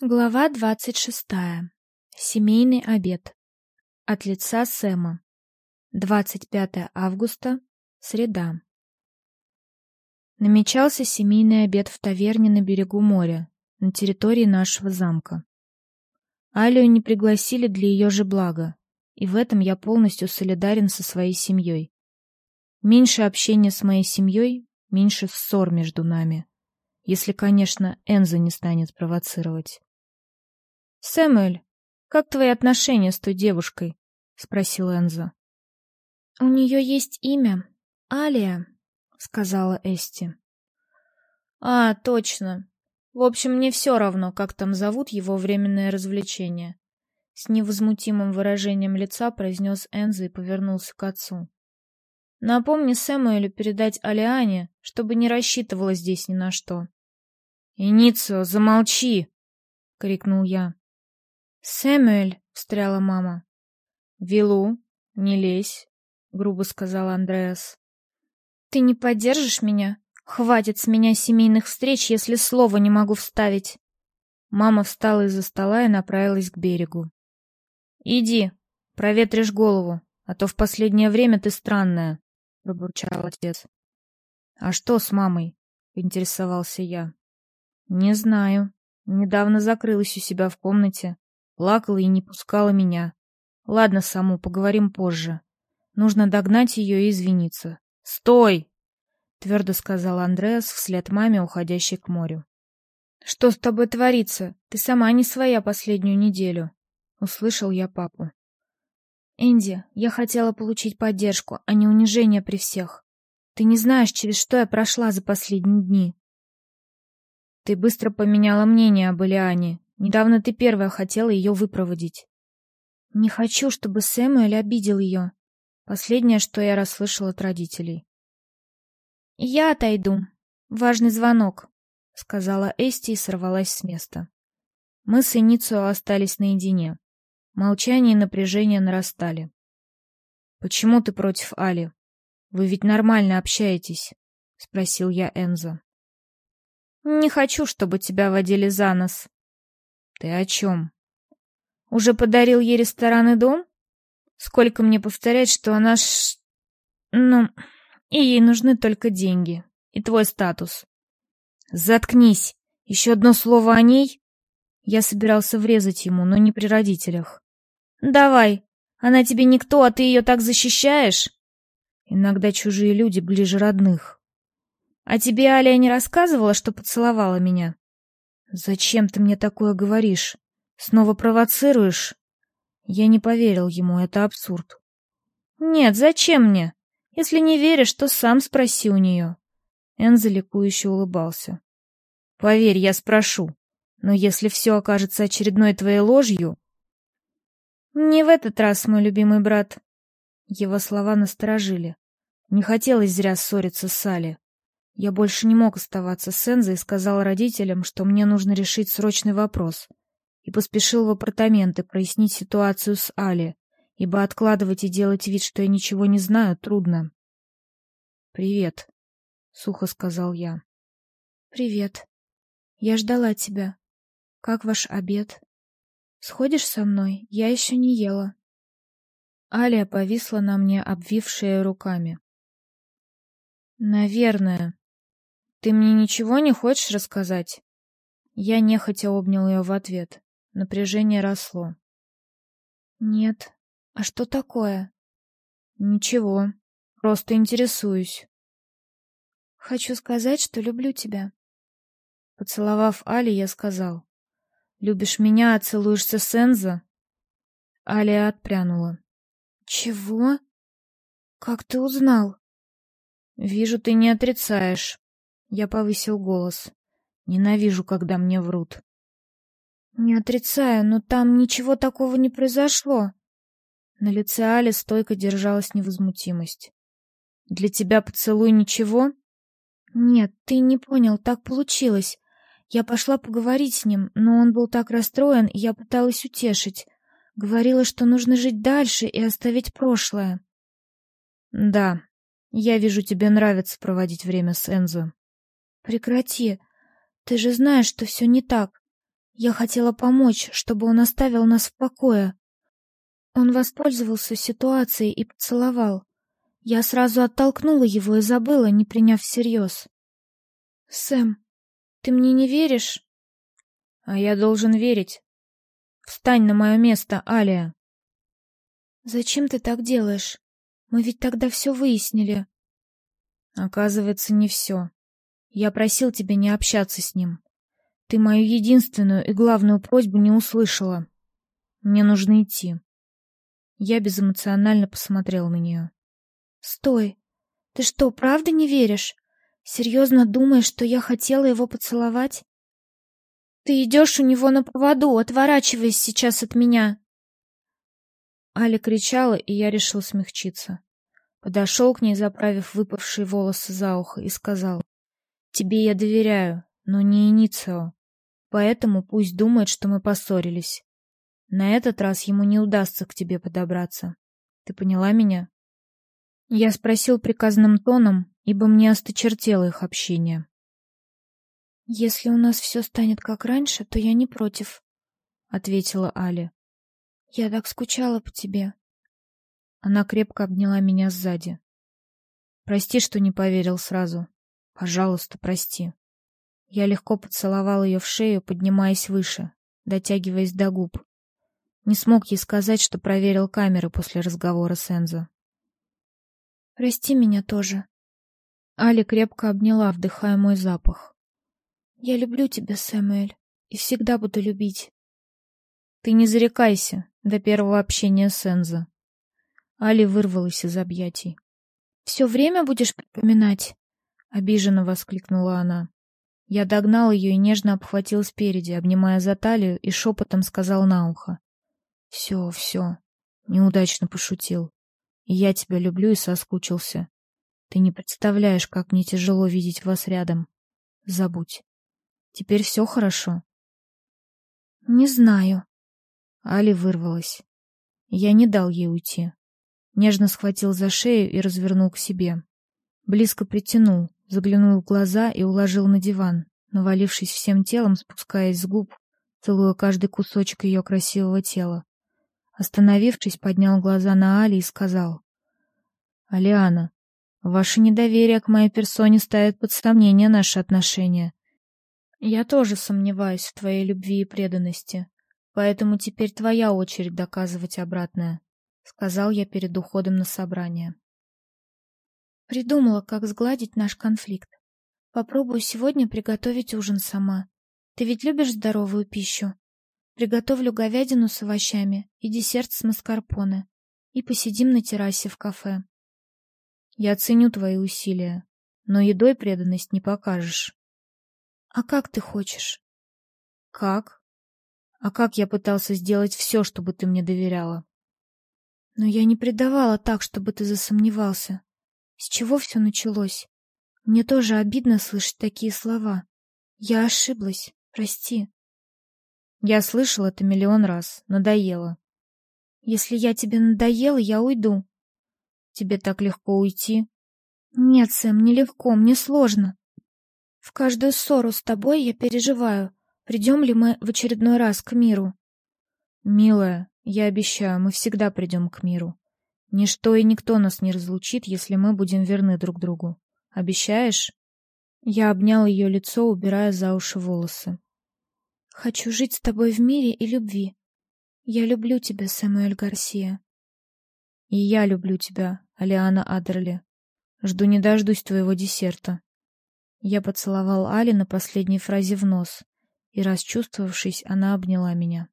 Глава двадцать шестая. Семейный обед. От лица Сэма. 25 августа. Среда. Намечался семейный обед в таверне на берегу моря, на территории нашего замка. Алию не пригласили для ее же блага, и в этом я полностью солидарен со своей семьей. Меньше общения с моей семьей, меньше ссор между нами. Если, конечно, Энза не станет провоцировать. «Сэмюэль, как твои отношения с той девушкой?» — спросил Энза. «У нее есть имя. Алия», — сказала Эсти. «А, точно. В общем, мне все равно, как там зовут его временное развлечение». С невозмутимым выражением лица произнес Энза и повернулся к отцу. «Напомни Сэмуэлю передать Алиане, чтобы не рассчитывала здесь ни на что». «Иницио, замолчи!» — крикнул я. «Сэмюэль!» — встряла мама. «Вилу, не лезь!» — грубо сказал Андреас. «Ты не поддержишь меня? Хватит с меня семейных встреч, если слова не могу вставить!» Мама встала из-за стола и направилась к берегу. «Иди, проветришь голову, а то в последнее время ты странная», — пробурчал отец. «А что с мамой?» — интересовался я. «Не знаю. Недавно закрылась у себя в комнате. Плакала и не пускала меня. Ладно, Саму, поговорим позже. Нужно догнать ее и извиниться. «Стой!» — твердо сказал Андреас вслед маме, уходящей к морю. «Что с тобой творится? Ты сама не своя последнюю неделю», — услышал я папу. «Энди, я хотела получить поддержку, а не унижение при всех. Ты не знаешь, через что я прошла за последние дни». «Ты быстро поменяла мнение об Элиане Недавно ты первая хотела ее выпроводить. Не хочу, чтобы Сэмюэль обидел ее. Последнее, что я расслышала от родителей. Я отойду. Важный звонок, сказала Эсти и сорвалась с места. Мы с Иницио остались наедине. Молчание и напряжение нарастали. Почему ты против Али? Вы ведь нормально общаетесь, спросил я Энза. Не хочу, чтобы тебя водили за нос, ты о чем? Уже подарил ей ресторан и дом? Сколько мне повторять, что она ш... Ну, и ей нужны только деньги. И твой статус. Заткнись. Еще одно слово о ней? Я собирался врезать ему, но не при родителях. Давай. Она тебе никто, а ты ее так защищаешь? Иногда чужие люди ближе родных. А тебе Аля не рассказывала, что поцеловала меня? «Зачем ты мне такое говоришь? Снова провоцируешь?» Я не поверил ему, это абсурд. «Нет, зачем мне? Если не веришь, то сам спроси у нее». Энза ликующе улыбался. «Поверь, я спрошу. Но если все окажется очередной твоей ложью...» «Не в этот раз, мой любимый брат». Его слова насторожили. Не хотелось зря ссориться с Салли. Я больше не мог оставаться с Энзо и сказал родителям, что мне нужно решить срочный вопрос. И поспешил в апартаменты прояснить ситуацию с Али, ибо откладывать и делать вид, что я ничего не знаю, трудно. «Привет», — сухо сказал я. «Привет. Я ждала тебя. Как ваш обед? Сходишь со мной? Я еще не ела». Алия повисла на мне, обвившая руками. «Наверное», «Ты мне ничего не хочешь рассказать?» Я нехотя обнял ее в ответ. Напряжение росло. «Нет. А что такое?» «Ничего. Просто интересуюсь». «Хочу сказать, что люблю тебя». Поцеловав Али, я сказал. «Любишь меня, а целуешься с Энзо?» Алия отпрянула. «Чего? Как ты узнал?» «Вижу, ты не отрицаешь». Я повысил голос. Ненавижу, когда мне врут. Не отрицаю, но там ничего такого не произошло. На лице Али стойко держалась невозмутимость. Для тебя поцелуй ничего? Нет, ты не понял, так получилось. Я пошла поговорить с ним, но он был так расстроен, и я пыталась утешить. Говорила, что нужно жить дальше и оставить прошлое. Да, я вижу, тебе нравится проводить время с Энзо. Прекрати. Ты же знаешь, что все не так. Я хотела помочь, чтобы он оставил нас в покое. Он воспользовался ситуацией и поцеловал. Я сразу оттолкнула его и забыла, не приняв всерьез. Сэм, ты мне не веришь? А я должен верить. Встань на мое место, Алия. Зачем ты так делаешь? Мы ведь тогда все выяснили. Оказывается, не все. Я просил тебя не общаться с ним. Ты мою единственную и главную просьбу не услышала. Мне нужно идти. Я безэмоционально посмотрел на нее. Стой. Ты что, правда не веришь? Серьезно думаешь, что я хотела его поцеловать? Ты идешь у него на поводу, отворачиваясь сейчас от меня. Аля кричала, и я решил смягчиться. Подошел к ней, заправив выпавшие волосы за ухо, и сказал: "Тебе я доверяю, но не Иницио. Поэтому пусть думает, что мы поссорились. На этот раз ему не удастся к тебе подобраться. Ты поняла меня?" Я спросил приказным тоном, ибо мне осточертело их общение. «Если у нас все станет как раньше, то я не против», — ответила Аля. «Я так скучала по тебе». Она крепко обняла меня сзади. «Прости, что не поверил сразу. Пожалуйста, прости». Я легко поцеловал ее в шею, поднимаясь выше, дотягиваясь до губ. Не смог ей сказать, что проверил камеры после разговора с Энзо. «Прости меня тоже», Али крепко обняла, вдыхая мой запах. «Я люблю тебя, Сэмюэль, и всегда буду любить». «Ты не зарекайся до первого общения с Энзо». Али вырвалась из объятий. «Все время будешь припоминать?» — обиженно воскликнула она. Я догнал ее и нежно обхватил спереди, обнимая за талию, и шепотом сказал на ухо. «Все, все, неудачно пошутил. Я тебя люблю и соскучился. Ты не представляешь, как мне тяжело видеть вас рядом. Забудь. Теперь все хорошо. Не знаю. Али вырвалась. Я не дал ей уйти. Нежно схватил за шею и развернул к себе. Близко притянул, заглянул в глаза и уложил на диван, навалившись всем телом, спускаясь с губ, целуя каждый кусочек ее красивого тела. Остановившись, поднял глаза на Али и сказал: "Алиана, Ваше недоверие к моей персоне ставит под сомнение наши отношения. Я тоже сомневаюсь в твоей любви и преданности, поэтому теперь твоя очередь доказывать обратное, сказал я перед уходом на собрание. Придумала, как сгладить наш конфликт. Попробую сегодня приготовить ужин сама. Ты ведь любишь здоровую пищу? Приготовлю говядину с овощами и десерт с маскарпоне. И посидим на террасе в кафе. Я ценю твои усилия, но едой преданность не покажешь. А как ты хочешь? Как? А как я пытался сделать все, чтобы ты мне доверяла? Но я не предавала так, чтобы ты засомневался. С чего все началось? Мне тоже обидно слышать такие слова. Я ошиблась. Прости. Я слышал это миллион раз. Надоело. Если я тебе надоела, я уйду. Тебе так легко уйти? Нет, Сэм, нелегко, мне сложно. В каждую ссору с тобой я переживаю, придем ли мы в очередной раз к миру. Милая, я обещаю, мы всегда придем к миру. Ничто и никто нас не разлучит, если мы будем верны друг другу. Обещаешь? Я обнял ее лицо, убирая за уши волосы. Хочу жить с тобой в мире и любви. Я люблю тебя, Самуэль Гарсия. И я люблю тебя, Алиана Адерли. Жду не дождусь твоего десерта. Я поцеловал Али на последней фразе в нос, и расчувствовавшись, она обняла меня.